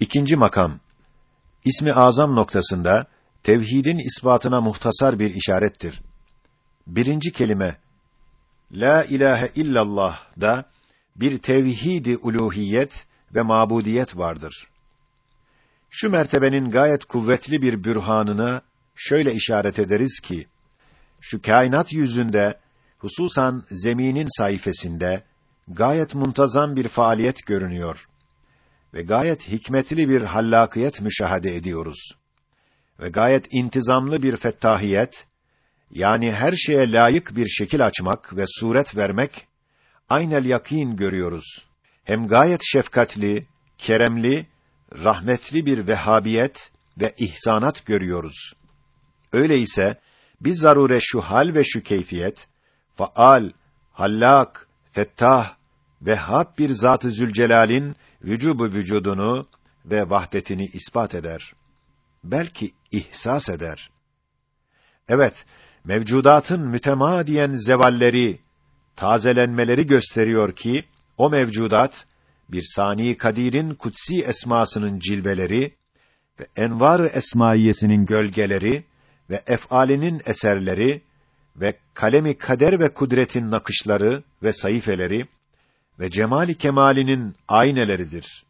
İkinci makam. İsmi azam noktasında tevhidin ispatına muhtasar bir işarettir. Birinci kelime La ilahe illallah da bir tevhidi uluhiyet ve mabudiyet vardır. Şu mertebenin gayet kuvvetli bir bürhanına şöyle işaret ederiz ki şu kainat yüzünde hususan zeminin sayfasında gayet muntazam bir faaliyet görünüyor ve gayet hikmetli bir hallakiyet müşahede ediyoruz. Ve gayet intizamlı bir fettahiyet, yani her şeye layık bir şekil açmak ve suret vermek, aynel yakin görüyoruz. Hem gayet şefkatli, keremli, rahmetli bir vehhabiyet ve ihsanat görüyoruz. Öyleyse, biz zarure şu hal ve şu keyfiyet, faal, hallak, fettah, vehhab bir Zat-ı Zülcelal'in vücubu vücudunu ve vahdetini ispat eder. Belki ihsas eder. Evet, mevcudatın mütemadiyen zevalleri, tazelenmeleri gösteriyor ki, o mevcudat, bir sani kadirin kutsi esmasının cilveleri ve envar esmaiyesinin gölgeleri ve ef'alinin eserleri ve kalemi kader ve kudretin nakışları ve sayfeleri ve cemali kemalinin ayneleridir.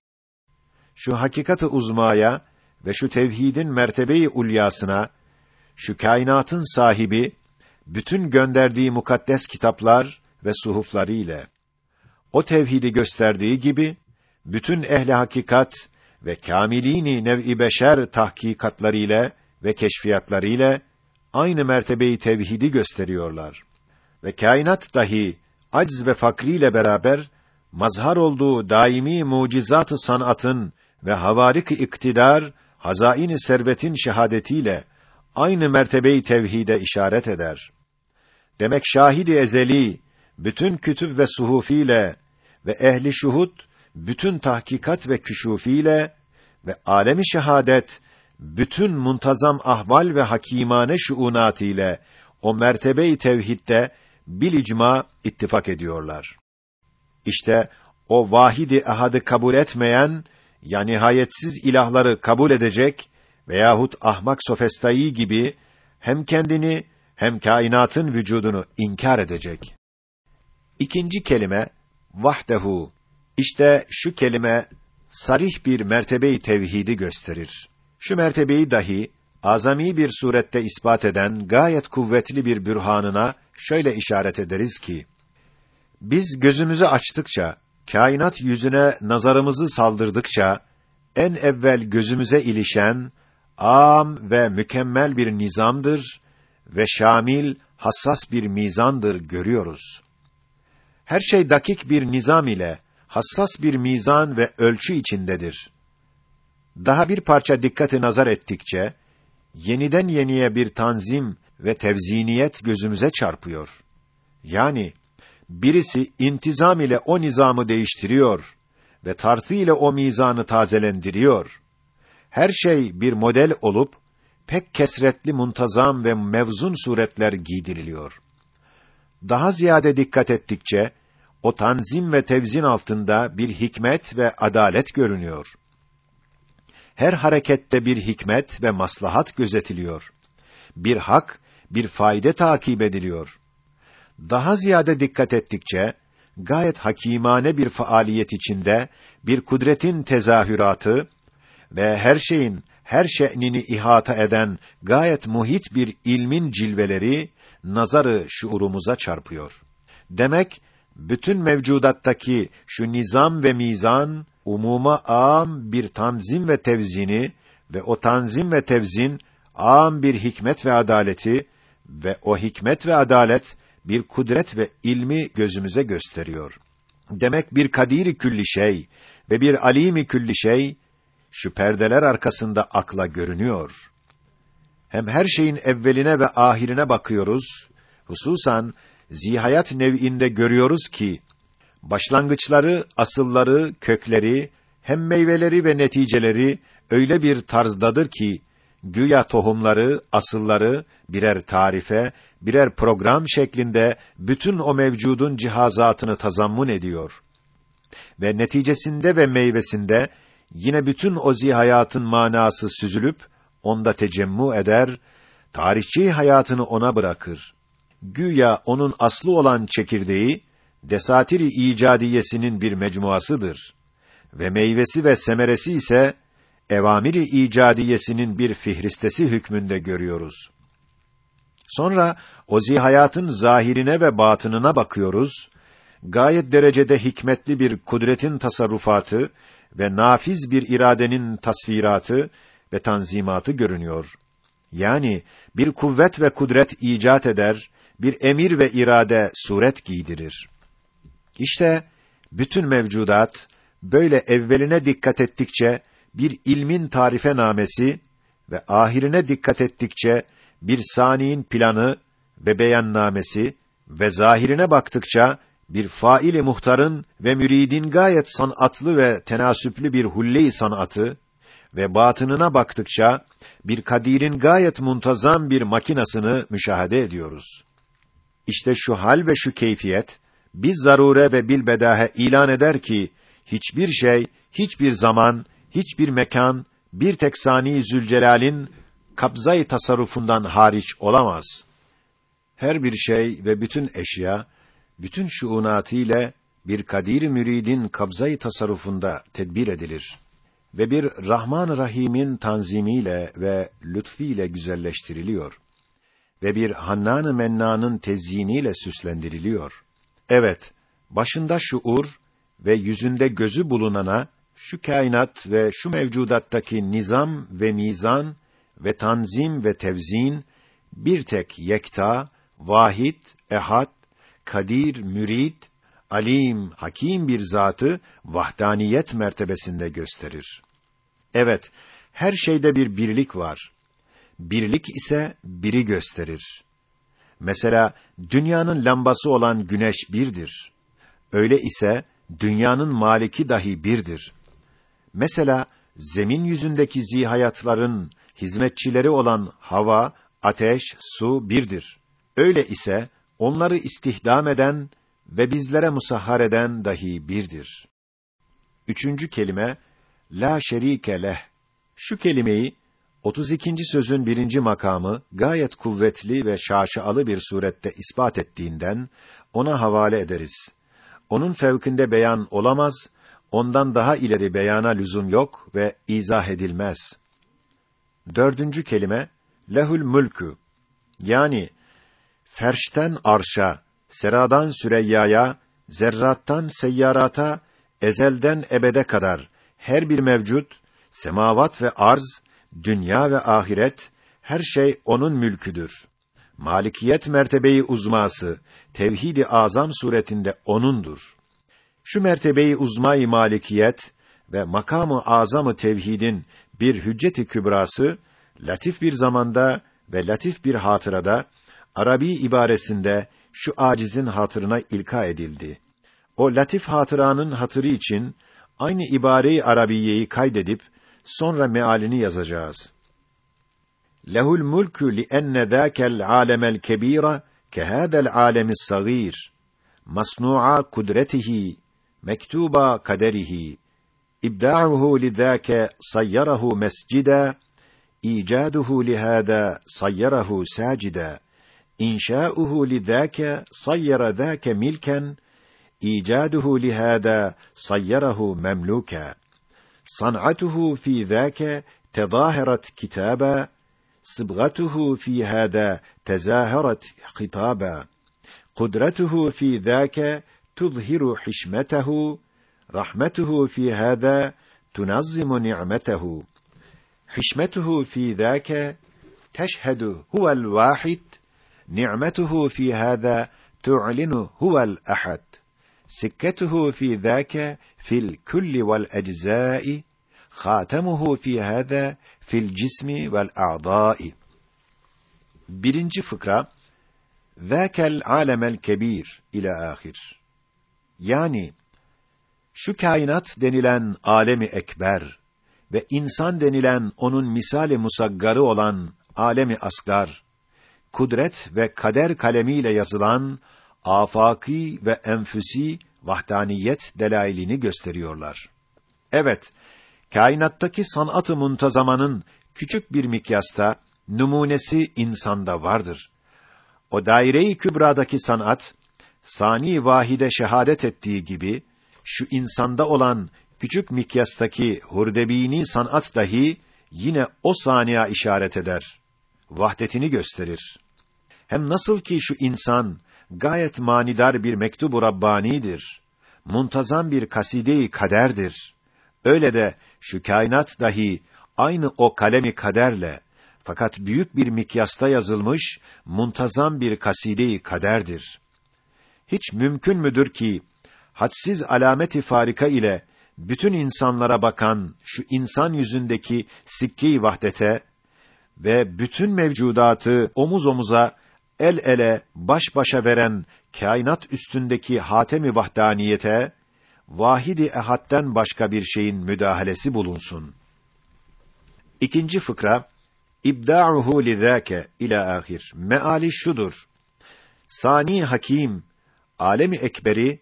Şu hakikatı uzmaya ve şu tevhidin mertebeyi ulyasına, şu kainatın sahibi, bütün gönderdiği mukaddes kitaplar ve suhufları ile, o tevhidi gösterdiği gibi, bütün ehli hakikat ve kamilini nev'i beşer tahkikatları ile ve keşfiyatları ile aynı mertebeyi tevhidi gösteriyorlar. Ve kainat dahi acz ve fakriyle beraber mazhar olduğu daimi mucizat-ı sanatın ve havarik iktidar, hazain-i servetin şehadetiyle aynı mertebeyi tevhide işaret eder. Demek şahidi ezeli bütün kütüb ve suhufiyle ve ehli şuhud bütün tahkikat ve küşufiyle ve alemi şehadet bütün muntazam ahval ve hakimane şuunat ile o mertebeyi tevhidde bil icma ittifak ediyorlar. İşte o vahidi ahadı kabul etmeyen ya nihayetsiz ilahları kabul edecek veyahut ahmak sofestayı gibi hem kendini hem kainatın vücudunu inkar edecek. İkinci kelime vahdehu. İşte şu kelime sarih bir mertebeyi tevhidi gösterir. Şu mertebeyi dahi azami bir surette ispat eden gayet kuvvetli bir bürhanına şöyle işaret ederiz ki biz gözümüzü açtıkça, kainat yüzüne nazarımızı saldırdıkça, en evvel gözümüze ilişen, am ve mükemmel bir nizamdır ve şamil, hassas bir mizandır görüyoruz. Her şey dakik bir nizam ile, hassas bir mizan ve ölçü içindedir. Daha bir parça dikkati nazar ettikçe, yeniden yeniye bir tanzim ve tevziniyet gözümüze çarpıyor. Yani, birisi intizam ile o nizamı değiştiriyor ve tartı ile o mizanı tazelendiriyor. Her şey bir model olup pek kesretli muntazam ve mevzun suretler giydiriliyor. Daha ziyade dikkat ettikçe o tanzim ve tevzin altında bir hikmet ve adalet görünüyor. Her harekette bir hikmet ve maslahat gözetiliyor. Bir hak, bir fayda takip ediliyor daha ziyade dikkat ettikçe gayet hakimane bir faaliyet içinde bir kudretin tezahüratı ve her şeyin her şe'nini ihata eden gayet muhit bir ilmin cilveleri nazarı şuurumuza çarpıyor. Demek bütün mevcudattaki şu nizam ve mizan umuma am bir tanzim ve tevzini ve o tanzim ve tevzin am bir hikmet ve adaleti ve o hikmet ve adalet bir kudret ve ilmi gözümüze gösteriyor. Demek bir kadiri külli şey ve bir alimi külli şey şu perdeler arkasında akla görünüyor. Hem her şeyin evveline ve ahirine bakıyoruz. Hususan zihayat nev'inde görüyoruz ki başlangıçları, asılları, kökleri, hem meyveleri ve neticeleri öyle bir tarzdadır ki güya tohumları, asılları birer tarife birer program şeklinde bütün o mevcudun cihazatını tazammun ediyor. Ve neticesinde ve meyvesinde yine bütün o zihayatın manası süzülüp onda tecemmu eder, tarihçi hayatını ona bırakır. Güya onun aslı olan çekirdeği desatiri icadiyesinin bir mecmuasıdır ve meyvesi ve semeresi ise evamiri icadiyesinin bir fihristesi hükmünde görüyoruz. Sonra o zihayatın zahirine ve batınına bakıyoruz. Gayet derecede hikmetli bir kudretin tasarrufatı ve nafiz bir iradenin tasviratı ve tanzimatı görünüyor. Yani bir kuvvet ve kudret icat eder, bir emir ve irade suret giydirir. İşte bütün mevcudat böyle evveline dikkat ettikçe bir ilmin tarife namesi ve ahirine dikkat ettikçe bir saniin planı ve beyannamesi ve zahirine baktıkça bir faili muhtarın ve müridin gayet sanatlı ve tenasüplü bir hulle-i sanatı ve batınına baktıkça bir kadirin gayet muntazam bir makinasını müşahede ediyoruz. İşte şu hal ve şu keyfiyet biz zarure ve bilbedahe ilan eder ki hiçbir şey, hiçbir zaman, hiçbir mekan bir tek sani Zülcelal'in kabzayı tasarrufundan hariç olamaz. Her bir şey ve bütün eşya bütün şuunatı ile bir kadir müridin kabzayı tasarrufunda tedbir edilir ve bir Rahman Rahim'in tanzimiyle ve lütfiyle güzelleştiriliyor ve bir Hannan-ı Mennan'ın tezyiniyle süslendiriliyor. Evet, başında şuur ve yüzünde gözü bulunana şu kainat ve şu mevcudattaki nizam ve mizan ve tanzim ve tevzin bir tek yekta, vahid, ehad, kadir, mürid, alim, hakim bir zatı vahdaniyet mertebesinde gösterir. Evet, her şeyde bir birlik var. Birlik ise biri gösterir. Mesela dünyanın lambası olan güneş birdir. Öyle ise dünyanın maliki dahi birdir. Mesela zemin yüzündeki zihayatların hizmetçileri olan hava, ateş, su birdir. Öyle ise onları istihdam eden ve bizlere musahhar eden dahi birdir. Üçüncü kelime la şerike leh. Şu kelimeyi 32. sözün birinci makamı gayet kuvvetli ve şaşalı bir surette ispat ettiğinden ona havale ederiz. Onun fevkinde beyan olamaz, ondan daha ileri beyana lüzum yok ve izah edilmez. Dördüncü kelime lehül mülkü yani ferşten arşa, seradan süreyyaya, zerrattan seyyarata, ezelden ebede kadar her bir mevcut, semavat ve arz, dünya ve ahiret, her şey onun mülküdür. Malikiyet mertebeyi uzması, tevhid-i azam suretinde onundur. Şu mertebeyi uzmayı malikiyet ve makamı azamı tevhidin bir hücceti kübrası, latif bir zamanda ve latif bir hatırada, Arabi ibaresinde şu acizin hatırına ilka edildi. O latif hatıranın hatırı için aynı ibareyi Arabiyeyi kaydedip sonra mealini yazacağız. Lehul mulku li enne zâkel âlemel kebîra kehâdel âlemis sagîr. Masnu'a kudretihi, مكتوبا قدره. إبداعه لذاك صيره مسجدا. إيجاده لهذا صيره ساجدا. إنشاؤه لذاك صير ذاك ملكا. إيجاده لهذا صيره مملوكا. صنعته في ذاك تظاهرت كتابا. صبغته في هذا تزاهرت خطابا. قدرته في ذاك تظهر حشمته رحمته في هذا تنظم نعمته. حشمته في ذاك تشهد هو الواحد نعمته في هذا تعلن هو الأحد. سكته في ذاك في الكل والأجزاء خاتمه في هذا في الجسم والأعضاء. Birinci fıkra Zâkel alemel kebir ile ahir. Yani şu kainat denilen alemi ekber ve insan denilen onun misali musaggarı olan alemi asgar, kudret ve kader kalemiyle yazılan afaki ve enfüsi vahdaniyet delailini gösteriyorlar. Evet, kainattaki sanatı muntazamanın küçük bir mikyasta numunesi insanda vardır. O daire-i kübradaki sanat sani vahide şehadet ettiği gibi şu insanda olan küçük mikyastaki hurdebini sanat dahi yine o saniye işaret eder. Vahdetini gösterir. Hem nasıl ki şu insan gayet manidar bir mektubu rabbanidir. Muntazam bir kaside-i kaderdir. Öyle de şu kainat dahi aynı o kalemi kaderle fakat büyük bir mikyasta yazılmış muntazam bir kaside-i kaderdir. Hiç mümkün müdür ki hadsiz alameti farika ile bütün insanlara bakan şu insan yüzündeki sikke-i vahdete ve bütün mevcudatı omuz omuza, el ele, baş başa veren kainat üstündeki hatemi vahdaniyete vahidi ehadden başka bir şeyin müdahalesi bulunsun. İkinci fıkra İbda'uhu lizâke ila ahir. Meali şudur. Sani Hakim alemi ekberi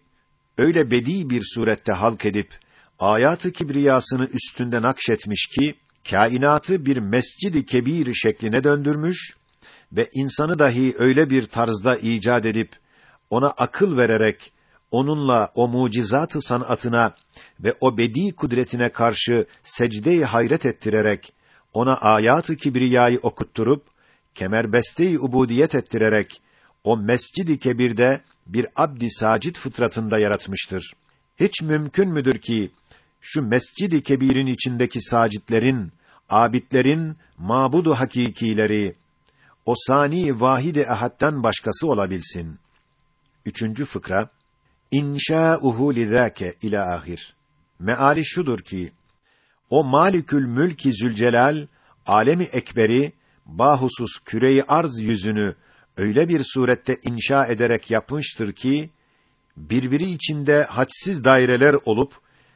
öyle bedi bir surette halk edip ayatı kibriyasını üstünde nakşetmiş ki kainatı bir mescidi kebir şekline döndürmüş ve insanı dahi öyle bir tarzda icat edip ona akıl vererek onunla o mucizatı sanatına ve o bedi kudretine karşı secde-i hayret ettirerek ona ayatı kibriyayı okutturup kemerbeste-i ubudiyet ettirerek o mescidi kebirde bir abdi sacit fıtratında yaratmıştır. Hiç mümkün müdür ki şu mescidi kebirin içindeki sacitlerin, abidlerin mabudu hakikileri o sani vahide ehadden başkası olabilsin. Üçüncü fıkra İnşa'uhu lizâke ila ahir. Meali şudur ki o Malikül Mülki Zülcelal alemi ekberi bahusus küreyi arz yüzünü öyle bir surette inşa ederek yapmıştır ki birbiri içinde hadsiz daireler olup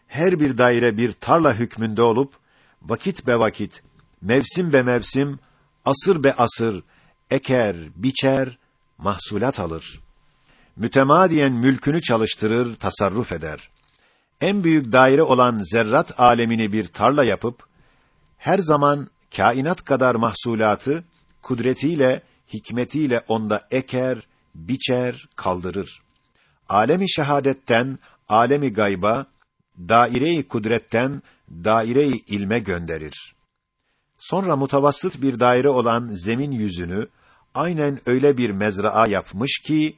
her bir daire bir tarla hükmünde olup vakit be vakit, mevsim be mevsim, asır be asır eker, biçer, mahsulat alır. Mütemadiyen mülkünü çalıştırır, tasarruf eder. En büyük daire olan zerrat alemini bir tarla yapıp her zaman kainat kadar mahsulatı kudretiyle, hikmetiyle onda eker, biçer, kaldırır. Alemi şehadetten alemi gayba, daire-i kudretten daire-i ilme gönderir. Sonra mutavassıt bir daire olan zemin yüzünü aynen öyle bir mezraa yapmış ki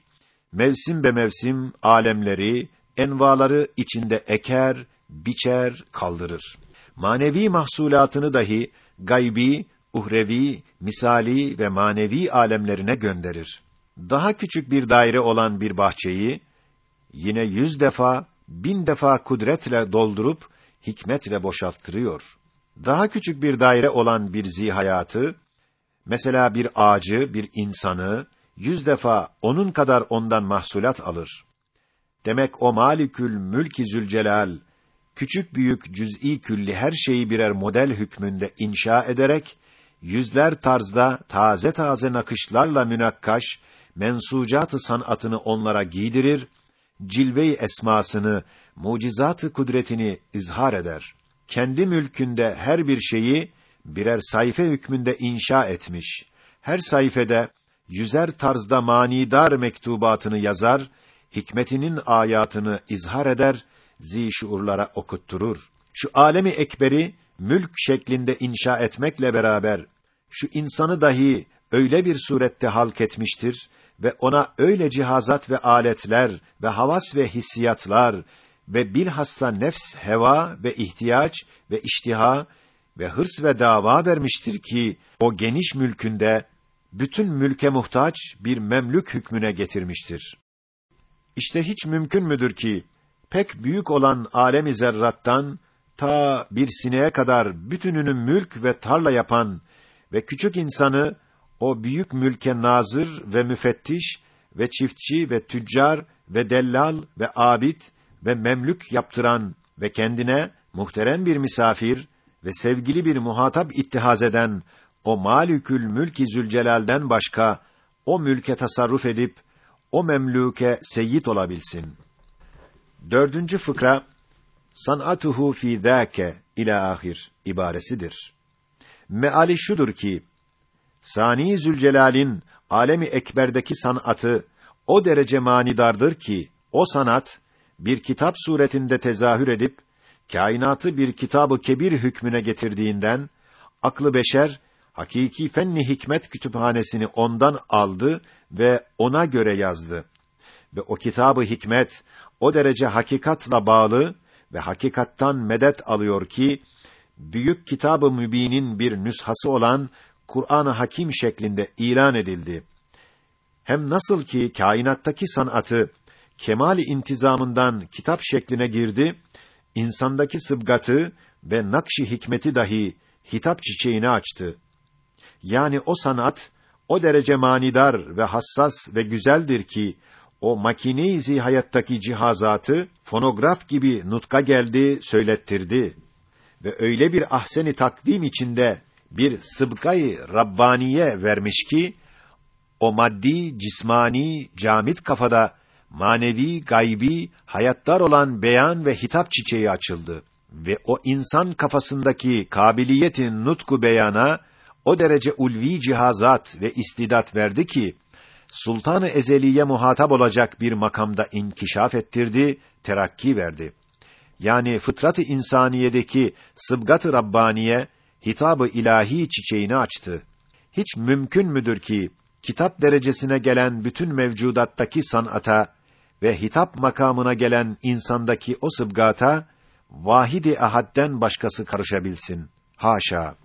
mevsim be mevsim alemleri, envaları içinde eker, biçer, kaldırır. Manevi mahsulatını dahi gaybi, uhrevi, misali ve manevi alemlerine gönderir. Daha küçük bir daire olan bir bahçeyi yine yüz defa, bin defa kudretle doldurup hikmetle boşalttırıyor. Daha küçük bir daire olan bir zihayatı Mesela bir ağacı, bir insanı yüz defa onun kadar ondan mahsulat alır. Demek o Malikül Mülki Zülcelal küçük büyük cüz'i külli her şeyi birer model hükmünde inşa ederek yüzler tarzda taze taze nakışlarla münakkaş mensucatı sanatını onlara giydirir, cilve-i esmasını, mucizatı kudretini izhar eder. Kendi mülkünde her bir şeyi birer sayfa hükmünde inşa etmiş. Her sayfede yüzer tarzda manidar mektubatını yazar, hikmetinin ayatını izhar eder, zişuurlara okutturur. Şu alemi ekberi mülk şeklinde inşa etmekle beraber şu insanı dahi öyle bir surette halk etmiştir ve ona öyle cihazat ve aletler ve havas ve hissiyatlar ve bilhassa nefs, heva ve ihtiyaç ve iştiha ve hırs ve dava vermiştir ki o geniş mülkünde bütün mülke muhtaç bir memlük hükmüne getirmiştir. İşte hiç mümkün müdür ki pek büyük olan alemi zerrattan ta bir sineğe kadar bütününü mülk ve tarla yapan ve küçük insanı o büyük mülke nazır ve müfettiş ve çiftçi ve tüccar ve dellal ve abid ve memlük yaptıran ve kendine muhterem bir misafir ve sevgili bir muhatap ittihaz eden o Malikül Mülki Zülcelal'den başka o mülke tasarruf edip o memlûke seyyid olabilsin. Dördüncü fıkra san'atuhu fi zâke ila ahir ibaresidir. Meali şudur ki Sani Zülcelal'in alemi ekberdeki sanatı o derece manidardır ki o sanat bir kitap suretinde tezahür edip kainatı bir kitabı kebir hükmüne getirdiğinden aklı beşer hakiki fenni hikmet kütüphanesini ondan aldı ve ona göre yazdı. Ve o kitabı hikmet o derece hakikatla bağlı ve hakikattan medet alıyor ki büyük kitabı mübinin bir nüshası olan Kur'an-ı Hakim şeklinde ilan edildi. Hem nasıl ki kainattaki sanatı kemali intizamından kitap şekline girdi, insandaki sıbgatı ve nakşi hikmeti dahi hitap çiçeğini açtı. Yani o sanat o derece manidar ve hassas ve güzeldir ki o makine-i hayattaki cihazatı fonograf gibi nutka geldi, söylettirdi. Ve öyle bir ahseni takvim içinde bir sıbgayı rabbaniye vermiş ki o maddi, cismani, camit kafada manevi, gaybi, hayattar olan beyan ve hitap çiçeği açıldı. Ve o insan kafasındaki kabiliyetin nutku beyana o derece ulvi cihazat ve istidat verdi ki Sultan-ı Ezeliye muhatap olacak bir makamda inkişaf ettirdi, terakki verdi. Yani fıtrat-ı insaniyedeki sıbgat-ı rabbaniye hitabı ilahi çiçeğini açtı. Hiç mümkün müdür ki kitap derecesine gelen bütün mevcudattaki sanata ve hitap makamına gelen insandaki o sıbgata vahidi ahadden başkası karışabilsin. Haşa.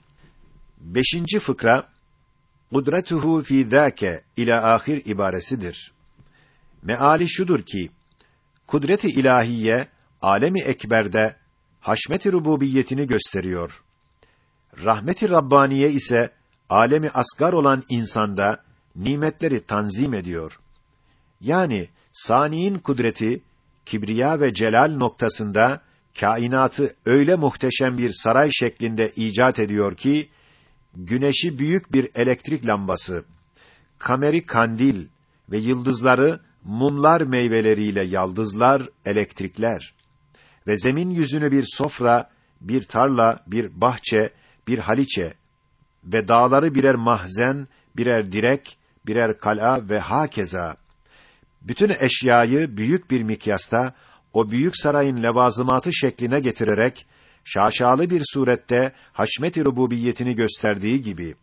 Beşinci fıkra kudretuhu fi zâke ila ahir ibaresidir. Meali şudur ki kudreti ilahiye alemi ekberde haşmet-i rububiyetini gösteriyor. Rahmet-i rabbaniye ise alemi asgar olan insanda nimetleri tanzim ediyor. Yani saniin kudreti kibriya ve celal noktasında kainatı öyle muhteşem bir saray şeklinde icat ediyor ki güneşi büyük bir elektrik lambası, kameri kandil ve yıldızları mumlar meyveleriyle yaldızlar, elektrikler ve zemin yüzünü bir sofra, bir tarla, bir bahçe, bir haliçe ve dağları birer mahzen, birer direk, birer kala ve hakeza. Bütün eşyayı büyük bir mikyasta o büyük sarayın levazımatı şekline getirerek şaşalı bir surette haşmet-i rububiyetini gösterdiği gibi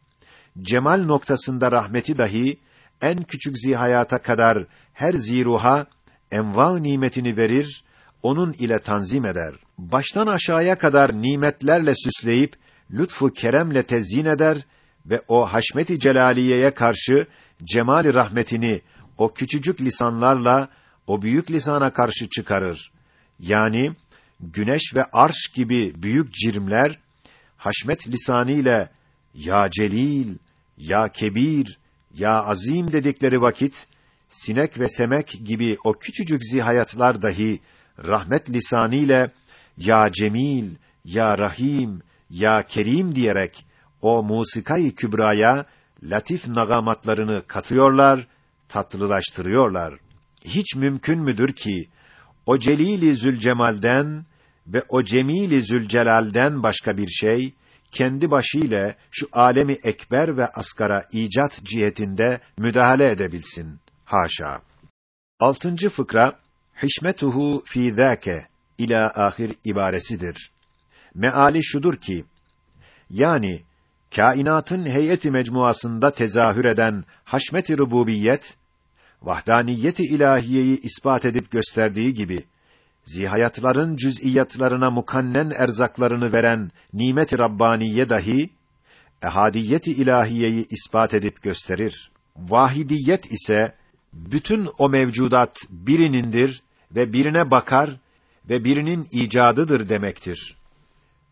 cemal noktasında rahmeti dahi en küçük zihayata kadar her ziruha enva nimetini verir, onun ile tanzim eder. Baştan aşağıya kadar nimetlerle süsleyip lütfu keremle tezyin eder ve o haşmeti celaliyeye karşı cemali rahmetini o küçücük lisanlarla o büyük lisana karşı çıkarır. Yani güneş ve arş gibi büyük cirimler haşmet lisanıyla ya celil, ya kebir, ya azim dedikleri vakit sinek ve semek gibi o küçücük zihayatlar dahi rahmet lisanıyla ya cemil, ya rahim, ya kerim diyerek o musikayı kübraya latif nagamatlarını katıyorlar, tatlılaştırıyorlar. Hiç mümkün müdür ki o Celili Zülcemal'den ve o Cemili Zülcelal'den başka bir şey kendi başıyla şu alemi ekber ve asgara icat cihetinde müdahale edebilsin. Haşa. Altıncı fıkra hişmetuhu fi zâke ila ahir ibaresidir. Meali şudur ki yani kainatın heyeti mecmuasında tezahür eden haşmet-i rububiyet vahdaniyeti ilahiyeyi ispat edip gösterdiği gibi zihayatların cüz'iyatlarına mukannen erzaklarını veren nimet-i rabbaniye dahi ehadiyeti ilahiyeyi ispat edip gösterir. Vahidiyet ise bütün o mevcudat birinindir ve birine bakar ve birinin icadıdır demektir.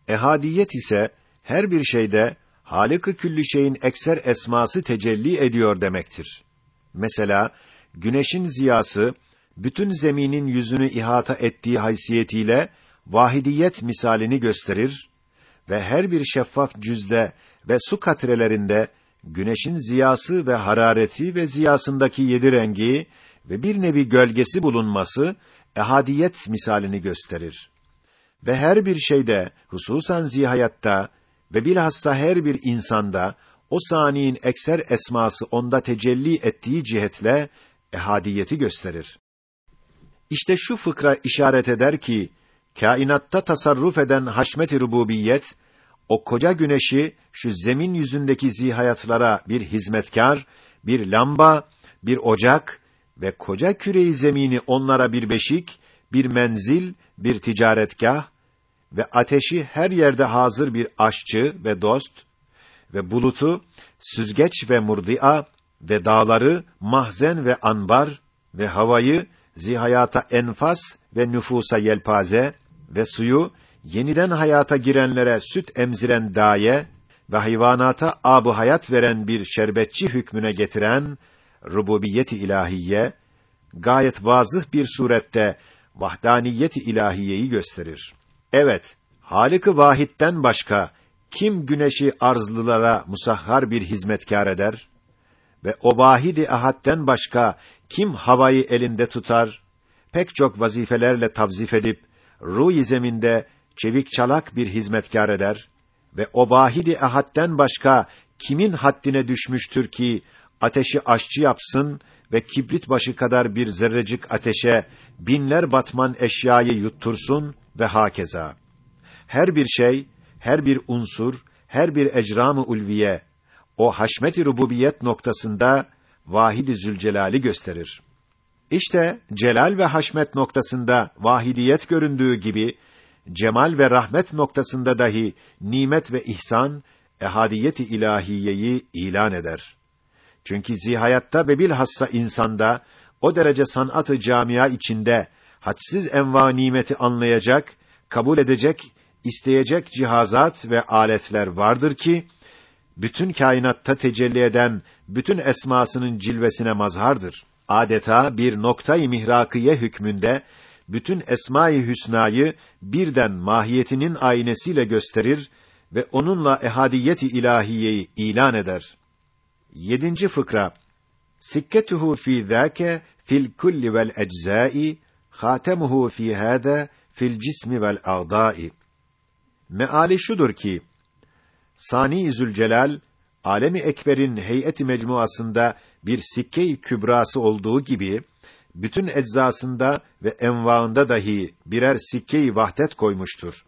Ehadiyet ise her bir şeyde Halık-ı külli şeyin ekser esması tecelli ediyor demektir. Mesela güneşin ziyası bütün zeminin yüzünü ihata ettiği haysiyetiyle vahidiyet misalini gösterir ve her bir şeffaf cüzde ve su katrelerinde güneşin ziyası ve harareti ve ziyasındaki yedi rengi ve bir nevi gölgesi bulunması ehadiyet misalini gösterir. ve her bir şeyde, hususan zihayatta ve bilhassa her bir insanda o saniyin ekser esması onda tecelli ettiği cihetle ehadiyeti gösterir. İşte şu fıkra işaret eder ki kainatta tasarruf eden haşmet-i rububiyet o koca güneşi şu zemin yüzündeki zihayatlara bir hizmetkar, bir lamba, bir ocak ve koca küreyi zemini onlara bir beşik, bir menzil, bir ticaretgah ve ateşi her yerde hazır bir aşçı ve dost ve bulutu süzgeç ve murdia ve dağları mahzen ve anbar ve havayı zihayata enfas ve nüfusa yelpaze ve suyu yeniden hayata girenlere süt emziren daye ve hayvanata ab hayat veren bir şerbetçi hükmüne getiren rububiyet-i ilahiye gayet vazıh bir surette vahdaniyet-i ilahiyeyi gösterir. Evet, Halık-ı Vahid'den başka kim güneşi arzlılara musahhar bir hizmetkar eder ve o vahidi ahadden başka kim havayı elinde tutar, pek çok vazifelerle tavzif edip ruh zeminde çevik çalak bir hizmetkar eder ve o vahidi ahadden başka kimin haddine düşmüştür ki ateşi aşçı yapsın ve kibrit başı kadar bir zerrecik ateşe binler batman eşyayı yuttursun ve hakeza. Her bir şey, her bir unsur, her bir ecram-ı ulviye o haşmet-i rububiyet noktasında Vahid-i Zülcelal'i gösterir. İşte celal ve haşmet noktasında vahidiyet göründüğü gibi cemal ve rahmet noktasında dahi nimet ve ihsan ehadiyet-i ilahiyeyi ilan eder. Çünkü zihayatta ve bilhassa insanda o derece sanatı camia içinde hadsiz enva nimeti anlayacak, kabul edecek, isteyecek cihazat ve aletler vardır ki bütün kainatta tecelli eden bütün esmasının cilvesine mazhardır. Adeta bir noktayı mihrakiye hükmünde bütün esma-i hüsnayı birden mahiyetinin aynesiyle gösterir ve onunla ehadiyeti ilahiyeyi ilan eder. Yedinci fıkra Sikketuhu fi zâke fil kulli vel eczâi hatemuhu fi hâdâ fil cismi vel a'dâi. Meali şudur ki Sani Zülcelal alemi ekberin heyeti mecmuasında bir sikke-i kübrası olduğu gibi bütün eczasında ve envaında dahi birer sikke-i vahdet koymuştur.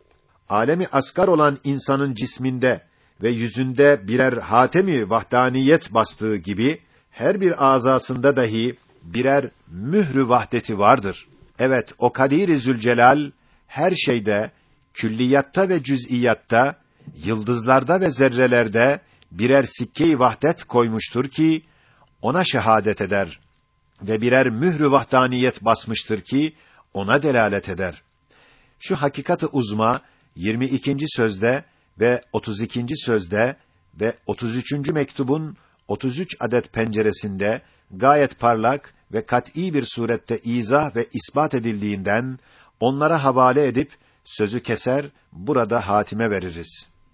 Alemi asgar olan insanın cisminde ve yüzünde birer hatemi vahdaniyet bastığı gibi her bir azasında dahi birer mührü vahdeti vardır. Evet, o Kadir-i Zülcelal her şeyde, külliyatta ve cüz'iyatta, yıldızlarda ve zerrelerde birer sikke-i vahdet koymuştur ki ona şehadet eder ve birer mührü vahdaniyet basmıştır ki ona delalet eder. Şu hakikatı uzma 22. sözde ve 32. sözde ve 33. mektubun 33 adet penceresinde gayet parlak ve kat'î bir surette izah ve ispat edildiğinden onlara havale edip sözü keser burada hatime veririz.